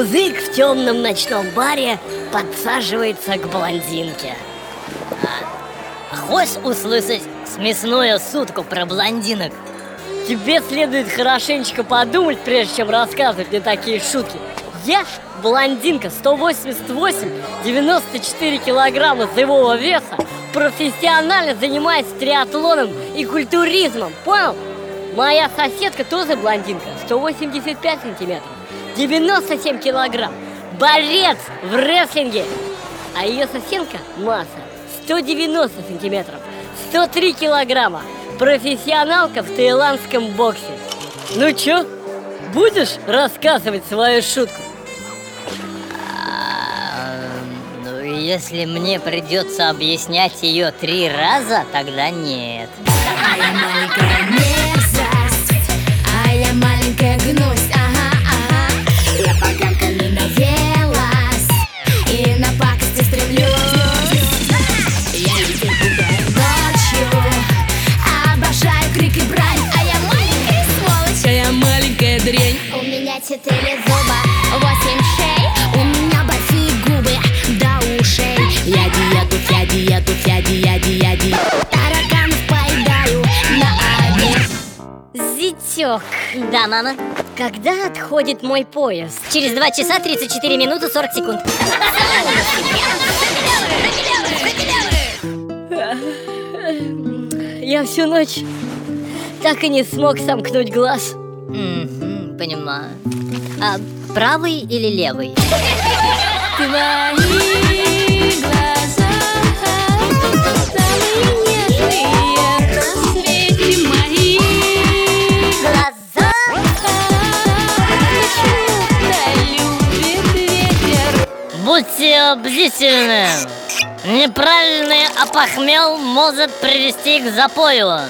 в темном ночном баре подсаживается к блондинке. А, хочешь услышать смешную сутку про блондинок? Тебе следует хорошенечко подумать, прежде чем рассказывать мне такие шутки. Я блондинка, 188, 94 килограмма живого веса, профессионально занимаюсь триатлоном и культуризмом, понял? Моя соседка тоже блондинка, 185 сантиметров, 97 килограмм, борец в рестлинге. А ее соседка масса 190 сантиметров, 103 килограмма, профессионалка в таиландском боксе. Ну чё, будешь рассказывать свою шутку? А, ну, если мне придется объяснять ее три раза, тогда нет. Четыре зуба, восемь шей. У меня большие губы до ушей. Я диету, я диету, я диету, я диету Тараканов поедаю на обед. Зятёк. Да, мама? Когда отходит мой поезд? Через 2 часа 34 минуты 40 секунд. Я всю ночь так и не смог сомкнуть глаз. Угу, понимаю. А правый или левый? Твои глаза самые нежные на свете мои. Глаза? Любит ветер Будьте бдительны. Неправильный опохмел может привести к запою